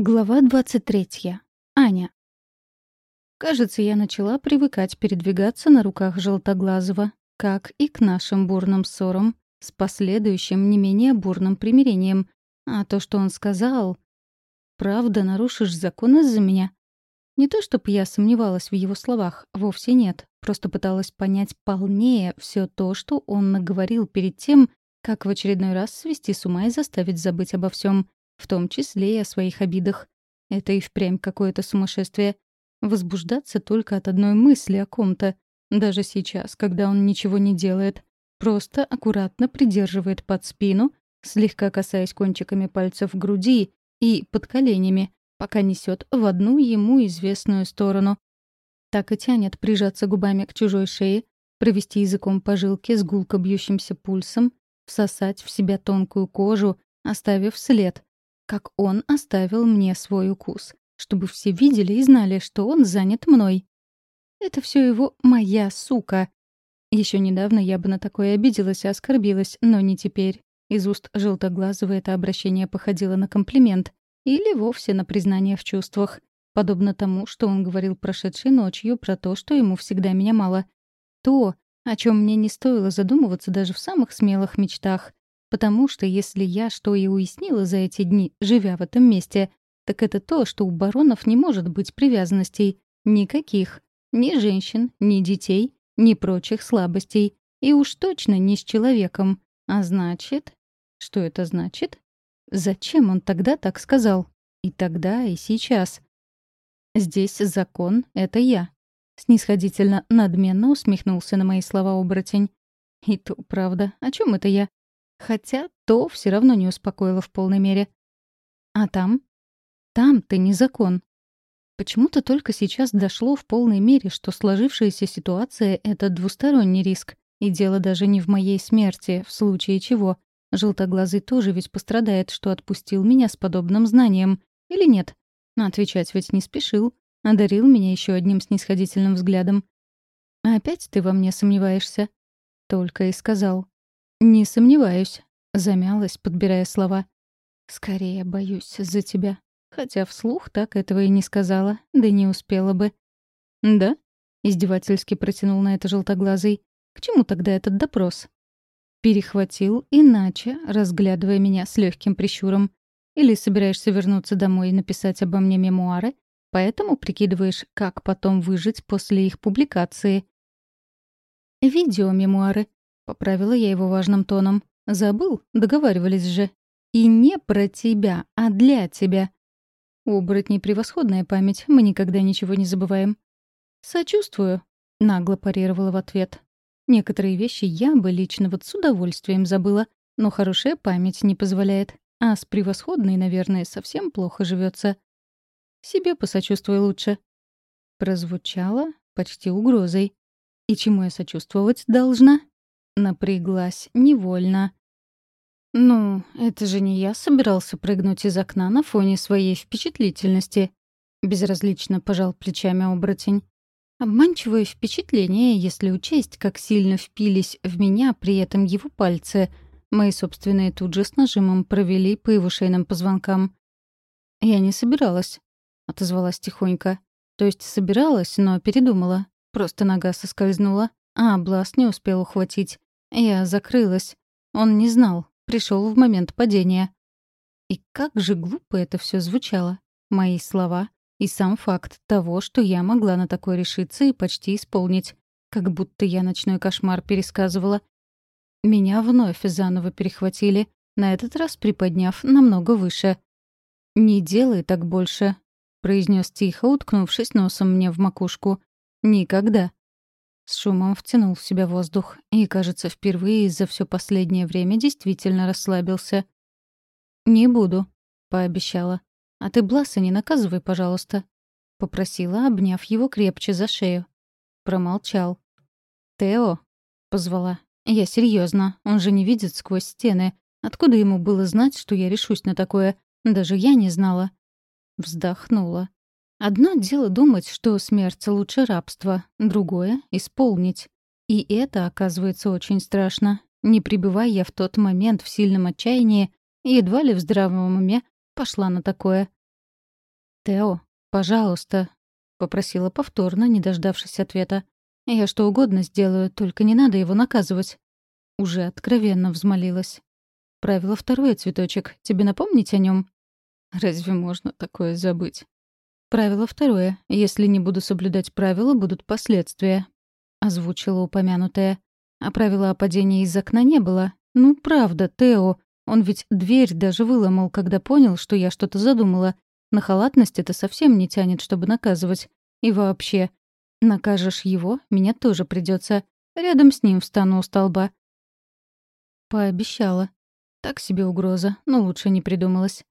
Глава 23. Аня. Кажется, я начала привыкать передвигаться на руках Желтоглазого, как и к нашим бурным ссорам, с последующим не менее бурным примирением. А то, что он сказал... «Правда, нарушишь закон из-за меня?» Не то, чтобы я сомневалась в его словах, вовсе нет. Просто пыталась понять полнее все то, что он наговорил перед тем, как в очередной раз свести с ума и заставить забыть обо всем в том числе и о своих обидах. Это и впрямь какое-то сумасшествие. Возбуждаться только от одной мысли о ком-то, даже сейчас, когда он ничего не делает, просто аккуратно придерживает под спину, слегка касаясь кончиками пальцев груди и под коленями, пока несет в одну ему известную сторону. Так и тянет прижаться губами к чужой шее, провести языком по жилке с гулко бьющимся пульсом, всосать в себя тонкую кожу, оставив след, как он оставил мне свой укус, чтобы все видели и знали, что он занят мной. Это все его «моя сука». Еще недавно я бы на такое обиделась и оскорбилась, но не теперь. Из уст желтоглазого это обращение походило на комплимент или вовсе на признание в чувствах, подобно тому, что он говорил прошедшей ночью про то, что ему всегда меня мало. То, о чем мне не стоило задумываться даже в самых смелых мечтах. Потому что если я что и уяснила за эти дни, живя в этом месте, так это то, что у баронов не может быть привязанностей. Никаких. Ни женщин, ни детей, ни прочих слабостей. И уж точно не с человеком. А значит... Что это значит? Зачем он тогда так сказал? И тогда, и сейчас. Здесь закон — это я. Снисходительно, надменно усмехнулся на мои слова оборотень. И то правда. О чем это я? Хотя то все равно не успокоило в полной мере. А там? Там ты не закон. Почему-то только сейчас дошло в полной мере, что сложившаяся ситуация — это двусторонний риск. И дело даже не в моей смерти, в случае чего. Желтоглазый тоже ведь пострадает, что отпустил меня с подобным знанием. Или нет? Отвечать ведь не спешил. Одарил меня еще одним снисходительным взглядом. «Опять ты во мне сомневаешься?» Только и сказал. «Не сомневаюсь», — замялась, подбирая слова. «Скорее боюсь за тебя». Хотя вслух так этого и не сказала, да не успела бы. «Да?» — издевательски протянул на это желтоглазый. «К чему тогда этот допрос?» Перехватил иначе, разглядывая меня с легким прищуром. «Или собираешься вернуться домой и написать обо мне мемуары, поэтому прикидываешь, как потом выжить после их публикации?» «Видеомемуары», Поправила я его важным тоном. «Забыл? Договаривались же. И не про тебя, а для тебя». У оборотней превосходная память, мы никогда ничего не забываем. «Сочувствую», — нагло парировала в ответ. «Некоторые вещи я бы лично вот с удовольствием забыла, но хорошая память не позволяет, а с превосходной, наверное, совсем плохо живется. Себе посочувствуй лучше». Прозвучало почти угрозой. «И чему я сочувствовать должна?» Напряглась невольно. «Ну, это же не я собирался прыгнуть из окна на фоне своей впечатлительности», — безразлично пожал плечами оборотень. Обманчивое впечатление, если учесть, как сильно впились в меня при этом его пальцы. Мои собственные тут же с нажимом провели по его шейным позвонкам. «Я не собиралась», — отозвалась тихонько. «То есть собиралась, но передумала. Просто нога соскользнула, а Блас не успел ухватить. Я закрылась. Он не знал, пришел в момент падения. И как же глупо это все звучало. Мои слова и сам факт того, что я могла на такое решиться и почти исполнить. Как будто я ночной кошмар пересказывала. Меня вновь заново перехватили, на этот раз приподняв намного выше. «Не делай так больше», — произнес тихо, уткнувшись носом мне в макушку. «Никогда. С шумом втянул в себя воздух и, кажется, впервые за все последнее время действительно расслабился. «Не буду», — пообещала. «А ты Бласа не наказывай, пожалуйста», — попросила, обняв его крепче за шею. Промолчал. «Тео», — позвала. «Я серьезно, он же не видит сквозь стены. Откуда ему было знать, что я решусь на такое? Даже я не знала». Вздохнула. Одно дело думать, что смерть лучше рабства, другое — исполнить. И это, оказывается, очень страшно. Не пребывая я в тот момент в сильном отчаянии, едва ли в здравом уме пошла на такое. «Тео, пожалуйста», — попросила повторно, не дождавшись ответа. «Я что угодно сделаю, только не надо его наказывать». Уже откровенно взмолилась. «Правило второе, цветочек. Тебе напомнить о нем? Разве можно такое забыть? Правило второе. Если не буду соблюдать правила, будут последствия. Озвучила упомянутое. А правила о падении из окна не было. Ну, правда, Тео. Он ведь дверь даже выломал, когда понял, что я что-то задумала. На халатность это совсем не тянет, чтобы наказывать. И вообще, накажешь его, меня тоже придется. Рядом с ним встану у столба. Пообещала. Так себе угроза, но лучше не придумалась.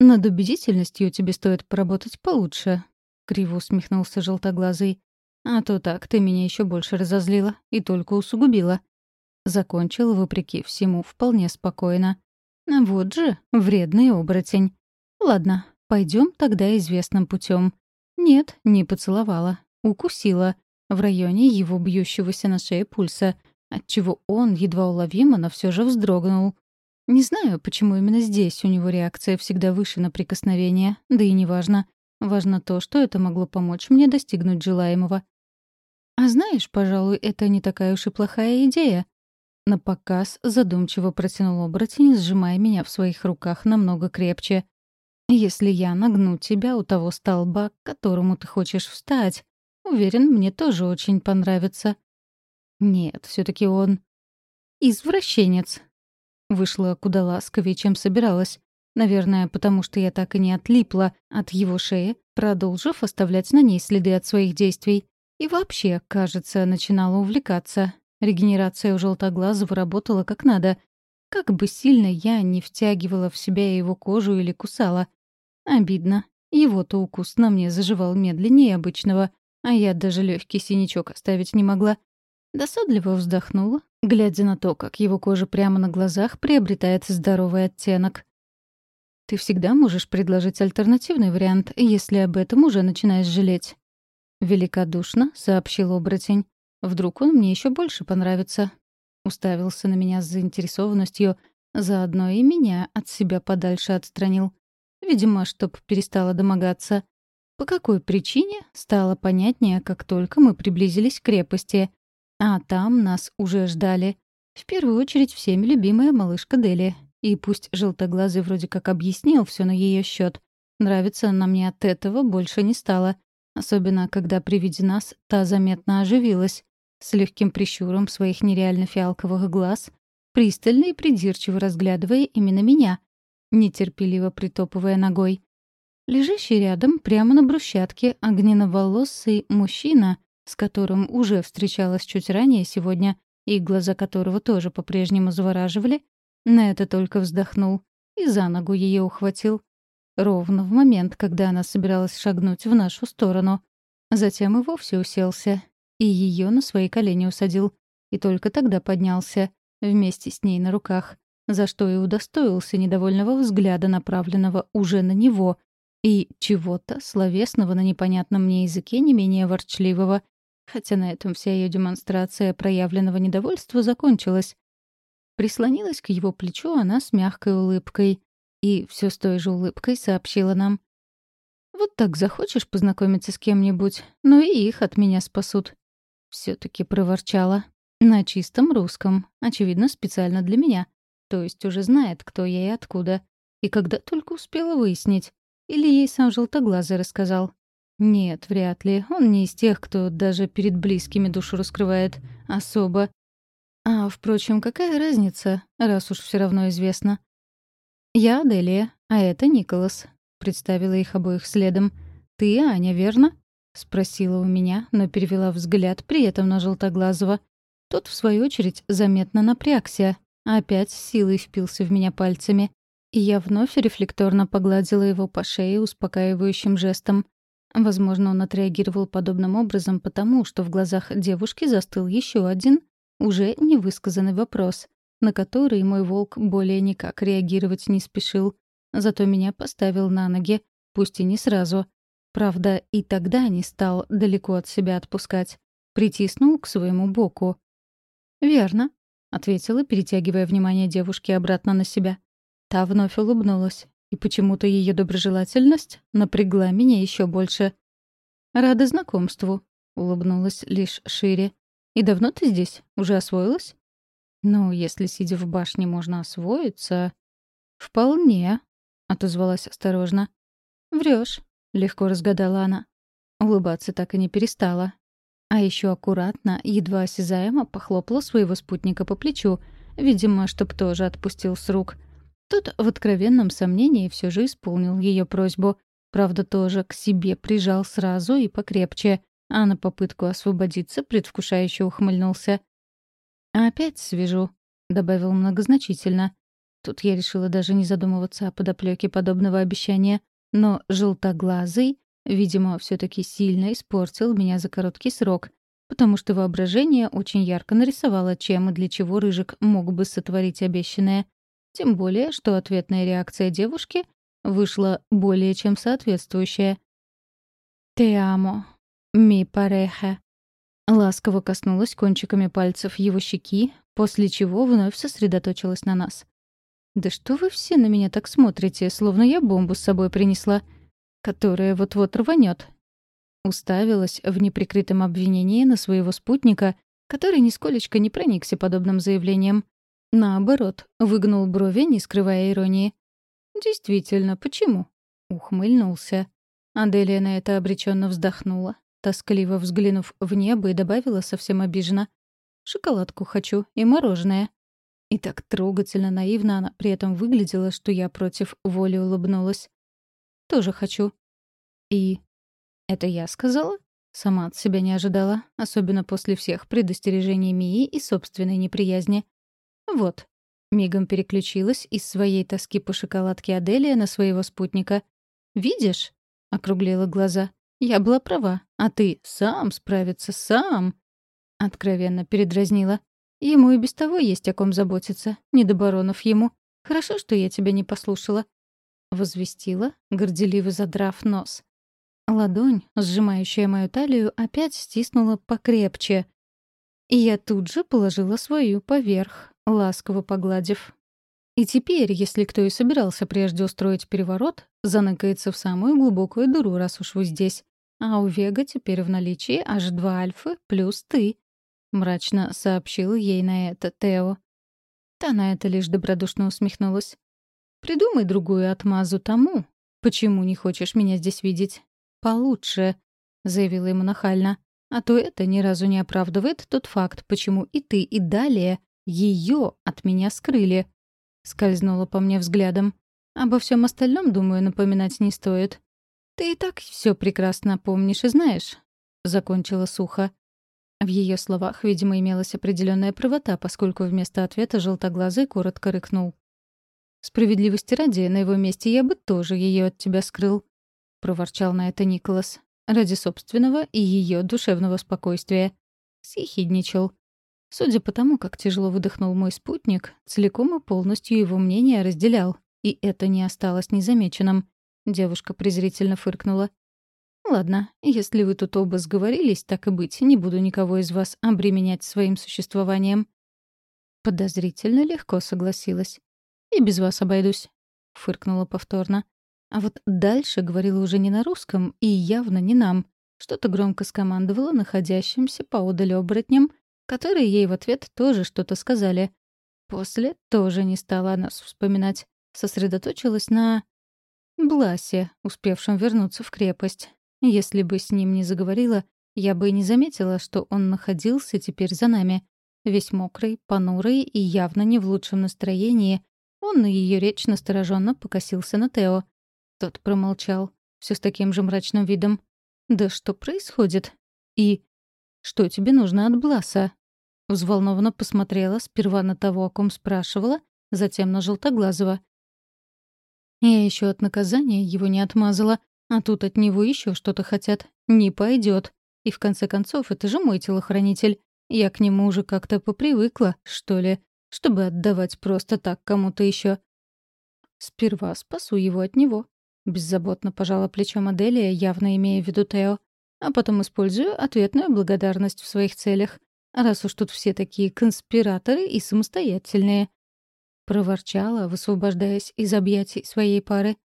«Над убедительностью тебе стоит поработать получше», — криво усмехнулся желтоглазый. «А то так ты меня еще больше разозлила и только усугубила». Закончил, вопреки всему, вполне спокойно. А вот же, вредный оборотень. Ладно, пойдем тогда известным путем. Нет, не поцеловала. Укусила. В районе его бьющегося на шее пульса, отчего он едва уловимо, но все же вздрогнул. Не знаю, почему именно здесь у него реакция всегда выше на прикосновение, да и не важно. Важно то, что это могло помочь мне достигнуть желаемого. А знаешь, пожалуй, это не такая уж и плохая идея. На показ задумчиво протянул оборотень, сжимая меня в своих руках намного крепче. «Если я нагну тебя у того столба, к которому ты хочешь встать, уверен, мне тоже очень понравится». «Нет, все таки он...» «Извращенец», Вышла куда ласковее, чем собиралась. Наверное, потому что я так и не отлипла от его шеи, продолжив оставлять на ней следы от своих действий. И вообще, кажется, начинала увлекаться. Регенерация у желтоглазого работала как надо. Как бы сильно я не втягивала в себя его кожу или кусала. Обидно. Его-то укус на мне заживал медленнее обычного, а я даже легкий синячок оставить не могла. Досадливо вздохнула, глядя на то, как его кожа прямо на глазах приобретает здоровый оттенок. «Ты всегда можешь предложить альтернативный вариант, если об этом уже начинаешь жалеть». Великодушно сообщил оборотень. «Вдруг он мне еще больше понравится?» Уставился на меня с заинтересованностью, заодно и меня от себя подальше отстранил. Видимо, чтоб перестала домогаться. По какой причине, стало понятнее, как только мы приблизились к крепости — а там нас уже ждали. В первую очередь всеми любимая малышка Дели. И пусть желтоглазый вроде как объяснил все на ее счет, нравится она мне от этого больше не стало. Особенно, когда при виде нас та заметно оживилась, с легким прищуром своих нереально фиалковых глаз, пристально и придирчиво разглядывая именно меня, нетерпеливо притопывая ногой. Лежащий рядом, прямо на брусчатке, огненноволосый мужчина с которым уже встречалась чуть ранее сегодня, и глаза которого тоже по-прежнему завораживали, на это только вздохнул и за ногу ее ухватил. Ровно в момент, когда она собиралась шагнуть в нашу сторону. Затем и вовсе уселся, и ее на свои колени усадил, и только тогда поднялся, вместе с ней на руках, за что и удостоился недовольного взгляда, направленного уже на него, и чего-то словесного на непонятном мне языке не менее ворчливого, хотя на этом вся ее демонстрация проявленного недовольства закончилась. Прислонилась к его плечу она с мягкой улыбкой и все с той же улыбкой сообщила нам. «Вот так захочешь познакомиться с кем-нибудь, но и их от меня спасут». все таки проворчала. На чистом русском, очевидно, специально для меня. То есть уже знает, кто я и откуда. И когда только успела выяснить. Или ей сам желтоглазый рассказал. Нет, вряд ли. Он не из тех, кто даже перед близкими душу раскрывает. Особо. А, впрочем, какая разница, раз уж все равно известно. «Я Аделия, а это Николас», — представила их обоих следом. «Ты Аня, верно?» — спросила у меня, но перевела взгляд при этом на Желтоглазого. Тот, в свою очередь, заметно напрягся, опять силой впился в меня пальцами. И я вновь рефлекторно погладила его по шее успокаивающим жестом. Возможно, он отреагировал подобным образом потому, что в глазах девушки застыл еще один, уже невысказанный вопрос, на который мой волк более никак реагировать не спешил. Зато меня поставил на ноги, пусть и не сразу. Правда, и тогда не стал далеко от себя отпускать. Притиснул к своему боку. «Верно», — ответила, перетягивая внимание девушки обратно на себя. Та вновь улыбнулась и почему-то ее доброжелательность напрягла меня еще больше. «Рада знакомству», — улыбнулась лишь шире. «И давно ты здесь? Уже освоилась?» «Ну, если, сидя в башне, можно освоиться...» «Вполне», — отозвалась осторожно. Врешь, легко разгадала она. Улыбаться так и не перестала. А еще аккуратно, едва осязаемо похлопала своего спутника по плечу, видимо, чтоб тоже отпустил с рук. Тот в откровенном сомнении все же исполнил ее просьбу. Правда, тоже к себе прижал сразу и покрепче, а на попытку освободиться предвкушающе ухмыльнулся. «Опять свяжу», — добавил многозначительно. Тут я решила даже не задумываться о подоплеке подобного обещания. Но желтоглазый, видимо, все таки сильно испортил меня за короткий срок, потому что воображение очень ярко нарисовало, чем и для чего Рыжик мог бы сотворить обещанное. Тем более, что ответная реакция девушки вышла более чем соответствующая. «Те амо, ми парехе». Ласково коснулась кончиками пальцев его щеки, после чего вновь сосредоточилась на нас. «Да что вы все на меня так смотрите, словно я бомбу с собой принесла, которая вот-вот рванет?» Уставилась в неприкрытом обвинении на своего спутника, который нисколечко не проникся подобным заявлением. Наоборот, выгнул брови, не скрывая иронии. «Действительно, почему?» — ухмыльнулся. Аделия на это обреченно вздохнула, тоскливо взглянув в небо и добавила совсем обиженно. «Шоколадку хочу и мороженое». И так трогательно наивно она при этом выглядела, что я против воли улыбнулась. «Тоже хочу». «И...» «Это я сказала?» Сама от себя не ожидала, особенно после всех предостережений Мии и собственной неприязни. «Вот». Мигом переключилась из своей тоски по шоколадке Аделия на своего спутника. «Видишь?» — округлила глаза. «Я была права, а ты сам справиться, сам!» Откровенно передразнила. Ему и без того есть о ком заботиться. Не до баронов ему. Хорошо, что я тебя не послушала. Возвестила, горделиво задрав нос. Ладонь, сжимающая мою талию, опять стиснула покрепче. И я тут же положила свою поверх, ласково погладив. И теперь, если кто и собирался прежде устроить переворот, заныкается в самую глубокую дыру, раз уж вы здесь. А у Вега теперь в наличии аж два альфы плюс ты мрачно сообщил ей на это Тео. Та на это лишь добродушно усмехнулась. «Придумай другую отмазу тому, почему не хочешь меня здесь видеть. Получше», — заявила ему нахально. «А то это ни разу не оправдывает тот факт, почему и ты, и далее ее от меня скрыли». Скользнула по мне взглядом. «Обо всем остальном, думаю, напоминать не стоит. Ты и так все прекрасно помнишь и знаешь», — закончила сухо. В ее словах, видимо, имелась определенная правота, поскольку вместо ответа желтоглазый коротко рыкнул. «Справедливости ради, на его месте я бы тоже ее от тебя скрыл», — проворчал на это Николас. «Ради собственного и ее душевного спокойствия». Съехидничал. Судя по тому, как тяжело выдохнул мой спутник, целиком и полностью его мнение разделял, и это не осталось незамеченным. Девушка презрительно фыркнула. «Ладно, если вы тут оба сговорились, так и быть, не буду никого из вас обременять своим существованием». Подозрительно легко согласилась. «И без вас обойдусь», — фыркнула повторно. А вот дальше говорила уже не на русском и явно не нам. Что-то громко скомандовала находящимся поодаль оборотням, которые ей в ответ тоже что-то сказали. После тоже не стала о нас вспоминать. Сосредоточилась на... Бласе, успевшем вернуться в крепость. Если бы с ним не заговорила, я бы и не заметила, что он находился теперь за нами. Весь мокрый, понурый и явно не в лучшем настроении, он на ее речь настороженно покосился на Тео. Тот промолчал, все с таким же мрачным видом. «Да что происходит?» И «Что тебе нужно от Бласа?» Взволнованно посмотрела сперва на того, о ком спрашивала, затем на Желтоглазого. Я еще от наказания его не отмазала, а тут от него еще что-то хотят. Не пойдет. И в конце концов, это же мой телохранитель. Я к нему уже как-то попривыкла, что ли, чтобы отдавать просто так кому-то еще. Сперва спасу его от него. Беззаботно пожала плечом Аделия, явно имея в виду Тео. А потом использую ответную благодарность в своих целях. Раз уж тут все такие конспираторы и самостоятельные. — проворчала, высвобождаясь из объятий своей пары.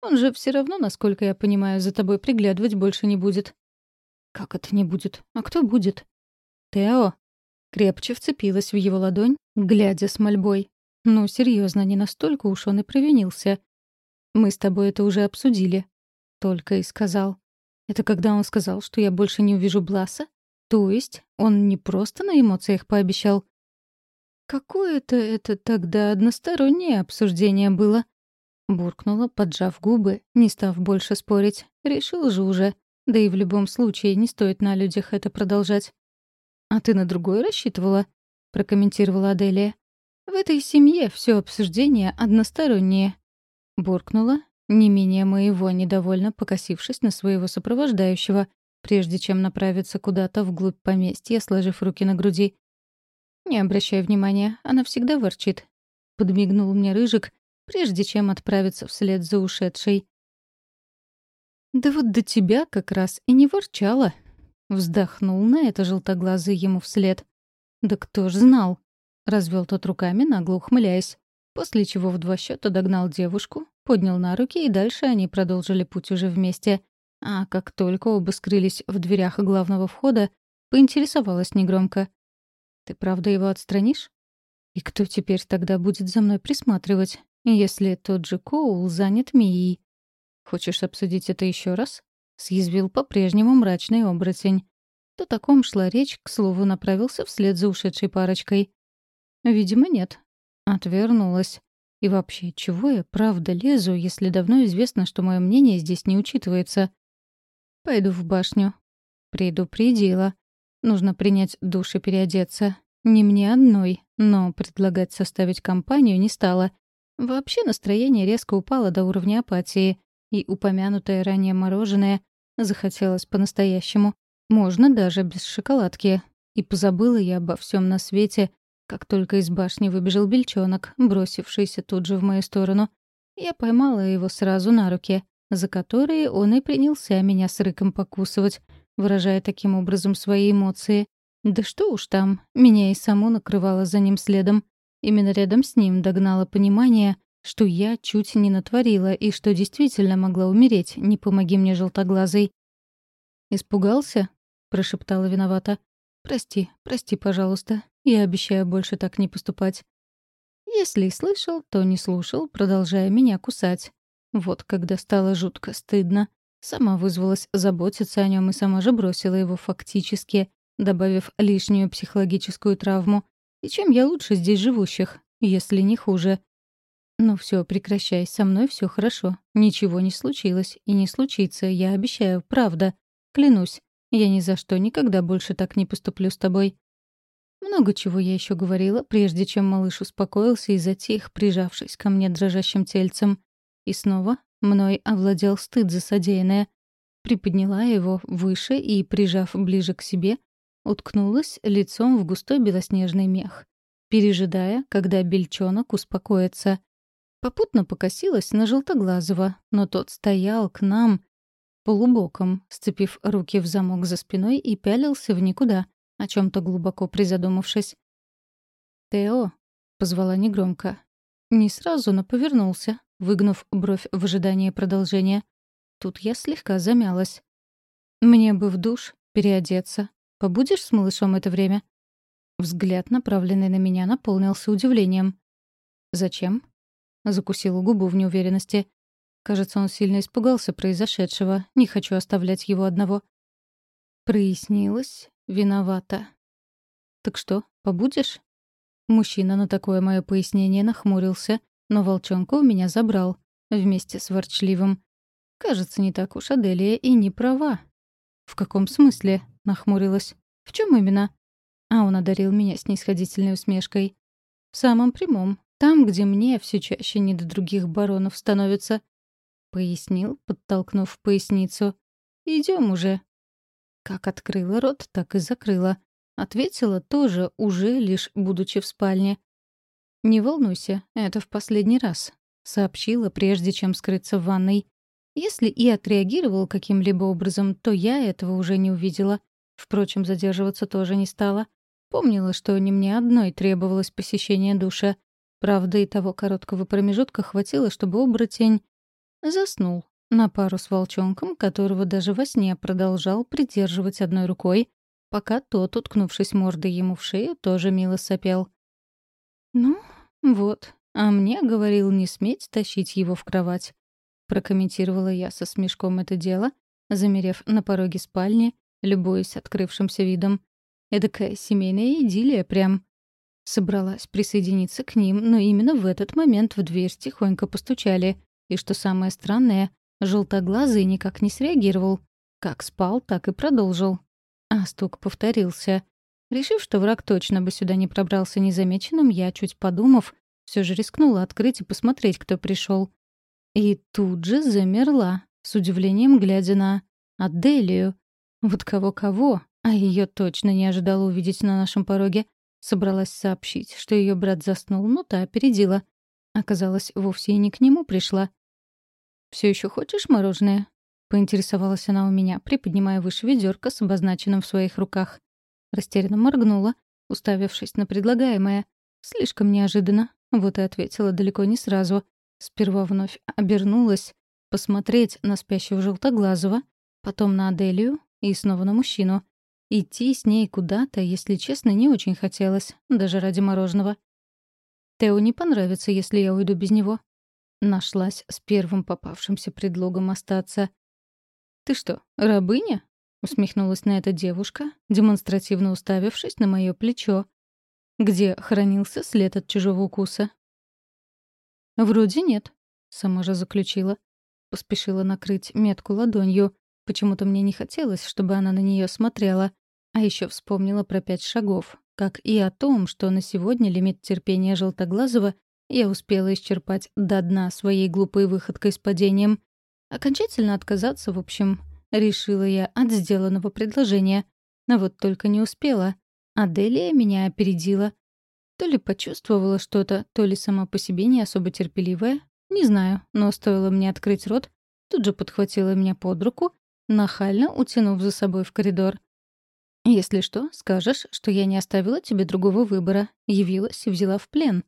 «Он же все равно, насколько я понимаю, за тобой приглядывать больше не будет». «Как это не будет? А кто будет?» «Тео!» Крепче вцепилась в его ладонь, глядя с мольбой. «Ну, серьезно, не настолько уж он и провинился. Мы с тобой это уже обсудили», — только и сказал. «Это когда он сказал, что я больше не увижу Бласа? То есть он не просто на эмоциях пообещал, «Какое-то это тогда одностороннее обсуждение было?» Буркнула, поджав губы, не став больше спорить. Решил же уже. Да и в любом случае не стоит на людях это продолжать. «А ты на другое рассчитывала?» — прокомментировала Аделия. «В этой семье все обсуждение одностороннее». Буркнула, не менее моего, недовольно покосившись на своего сопровождающего, прежде чем направиться куда-то вглубь поместья, сложив руки на груди. «Не обращай внимания, она всегда ворчит», — подмигнул мне Рыжик, прежде чем отправиться вслед за ушедшей. «Да вот до тебя как раз и не ворчала», — вздохнул на это желтоглазый ему вслед. «Да кто ж знал?» — развел тот руками, нагло ухмыляясь, после чего в два счета догнал девушку, поднял на руки, и дальше они продолжили путь уже вместе. А как только оба скрылись в дверях главного входа, поинтересовалась негромко. Ты правда его отстранишь? И кто теперь тогда будет за мной присматривать, если тот же Коул занят Мией? Хочешь обсудить это еще раз? Съязвил по-прежнему мрачный оборотень. То таком шла речь, к слову, направился вслед за ушедшей парочкой. Видимо, нет. Отвернулась. И вообще, чего я правда лезу, если давно известно, что мое мнение здесь не учитывается? Пойду в башню. Предупредила. Нужно принять душ и переодеться. Не мне одной, но предлагать составить компанию не стала. Вообще настроение резко упало до уровня апатии, и упомянутое ранее мороженое захотелось по-настоящему. Можно даже без шоколадки. И позабыла я обо всем на свете, как только из башни выбежал бельчонок, бросившийся тут же в мою сторону. Я поймала его сразу на руки, за которые он и принялся меня с рыком покусывать, выражая таким образом свои эмоции. Да что уж там, меня и саму накрывало за ним следом. Именно рядом с ним догнало понимание, что я чуть не натворила и что действительно могла умереть, не помоги мне желтоглазый. «Испугался?» — прошептала виновата. «Прости, прости, пожалуйста. Я обещаю больше так не поступать». Если и слышал, то не слушал, продолжая меня кусать. Вот когда стало жутко стыдно. Сама вызвалась заботиться о нем и сама же бросила его фактически, добавив лишнюю психологическую травму. И чем я лучше здесь живущих, если не хуже? Ну все, прекращай, со мной все хорошо. Ничего не случилось и не случится, я обещаю, правда. Клянусь, я ни за что никогда больше так не поступлю с тобой. Много чего я еще говорила, прежде чем малыш успокоился и затих, прижавшись ко мне дрожащим тельцем. И снова Мной овладел стыд за содеянное. Приподняла его выше и, прижав ближе к себе, уткнулась лицом в густой белоснежный мех, пережидая, когда бельчонок успокоится. Попутно покосилась на желтоглазого, но тот стоял к нам полубоком, сцепив руки в замок за спиной и пялился в никуда, о чем то глубоко призадумавшись. «Тео», — позвала негромко. Не сразу, но повернулся, выгнув бровь в ожидании продолжения. Тут я слегка замялась. «Мне бы в душ, переодеться. Побудешь с малышом это время?» Взгляд, направленный на меня, наполнился удивлением. «Зачем?» Закусила губу в неуверенности. Кажется, он сильно испугался произошедшего. Не хочу оставлять его одного. Прояснилось. Виновата. «Так что, побудешь?» Мужчина на такое мое пояснение нахмурился, но волчонка у меня забрал, вместе с ворчливым. Кажется, не так уж Аделия и не права. «В каком смысле?» — нахмурилась. «В чем именно?» А он одарил меня снисходительной усмешкой. «В самом прямом. Там, где мне все чаще не до других баронов становится». Пояснил, подтолкнув поясницу. Идем уже». Как открыла рот, так и закрыла. Ответила тоже, уже лишь будучи в спальне. «Не волнуйся, это в последний раз», — сообщила, прежде чем скрыться в ванной. Если и отреагировал каким-либо образом, то я этого уже не увидела. Впрочем, задерживаться тоже не стала. Помнила, что не мне одной требовалось посещение душа. Правда, и того короткого промежутка хватило, чтобы оборотень заснул на пару с волчонком, которого даже во сне продолжал придерживать одной рукой, пока тот, уткнувшись мордой ему в шею, тоже мило сопел. «Ну, вот, а мне говорил не сметь тащить его в кровать», — прокомментировала я со смешком это дело, замерев на пороге спальни, любуясь открывшимся видом. Эдакая семейная идиллия прям. Собралась присоединиться к ним, но именно в этот момент в дверь тихонько постучали. И что самое странное, желтоглазый никак не среагировал. Как спал, так и продолжил. А стук повторился. Решив, что враг точно бы сюда не пробрался незамеченным, я, чуть подумав, все же рискнула открыть и посмотреть, кто пришел. И тут же замерла, с удивлением глядя на Аделию. Вот кого-кого, а ее точно не ожидала увидеть на нашем пороге. Собралась сообщить, что ее брат заснул, но та опередила. Оказалось, вовсе и не к нему пришла. Все еще хочешь мороженое?» — поинтересовалась она у меня, приподнимая выше ведерко с обозначенным в своих руках. Растерянно моргнула, уставившись на предлагаемое. Слишком неожиданно. Вот и ответила далеко не сразу. Сперва вновь обернулась посмотреть на спящего желтоглазого, потом на Аделию и снова на мужчину. Идти с ней куда-то, если честно, не очень хотелось, даже ради мороженого. Тео не понравится, если я уйду без него. Нашлась с первым попавшимся предлогом остаться. «Ты что, рабыня?» — усмехнулась на это девушка, демонстративно уставившись на мое плечо. «Где хранился след от чужого укуса?» «Вроде нет», — сама же заключила. Поспешила накрыть метку ладонью. Почему-то мне не хотелось, чтобы она на нее смотрела. А еще вспомнила про пять шагов, как и о том, что на сегодня лимит терпения Желтоглазого я успела исчерпать до дна своей глупой выходкой с падением. Окончательно отказаться, в общем, решила я от сделанного предложения. Но вот только не успела. Аделия меня опередила. То ли почувствовала что-то, то ли сама по себе не особо терпеливая. Не знаю, но стоило мне открыть рот, тут же подхватила меня под руку, нахально утянув за собой в коридор. Если что, скажешь, что я не оставила тебе другого выбора, явилась и взяла в плен.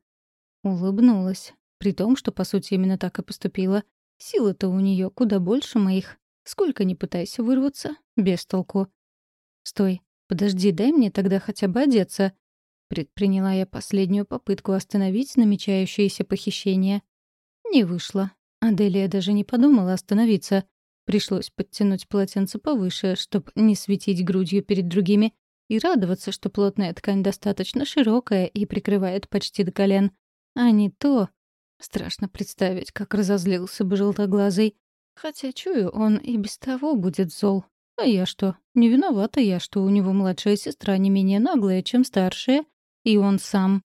Улыбнулась, при том, что, по сути, именно так и поступила. Силы-то у нее куда больше моих. Сколько ни пытайся вырваться, без толку. «Стой, подожди, дай мне тогда хотя бы одеться». Предприняла я последнюю попытку остановить намечающееся похищение. Не вышло. Аделия даже не подумала остановиться. Пришлось подтянуть полотенце повыше, чтобы не светить грудью перед другими, и радоваться, что плотная ткань достаточно широкая и прикрывает почти до колен. А не то... Страшно представить, как разозлился бы желтоглазый. Хотя, чую, он и без того будет зол. А я что? Не виновата я, что у него младшая сестра не менее наглая, чем старшая, и он сам